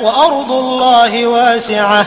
وأرض الله واسعة.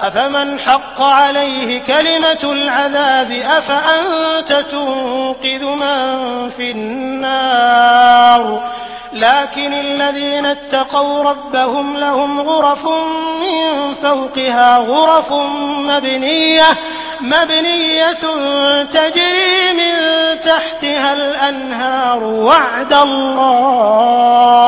أفمن حق عليه كلمة العذاب أفأنت تنقذ من في النار؟ لكن الذين اتقوا ربهم لهم غرف من فوقها غرف مبنية مبنية تجري من تحتها الأنهار. وعد الله.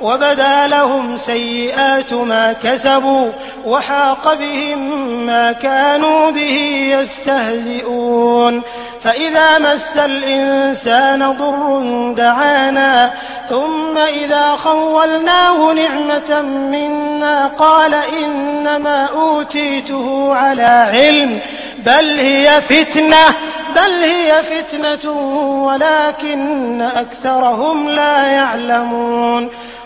وبدا لهم سيئات ما كسبوا وحاق بهم ما كانوا به يستهزئون. فإذا مس الإنسان ضر دعانا ثم إذا خولناه نعمة منا قال إنما أوتيته على علم بل هي فتنة بل هي فتنة ولكن أكثرهم لا يعلمون.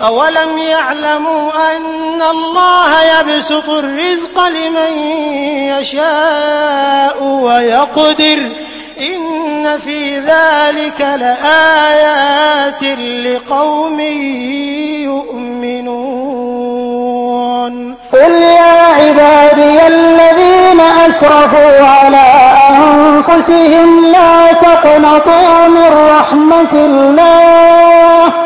أولم يعلموا أن الله يبسط الرزق لمن يشاء ويقدر إن في ذلك لآيات لقوم يؤمنون. قل يا عبادي الذين أسرفوا على أنفسهم لا تقنطوا من رحمة الله.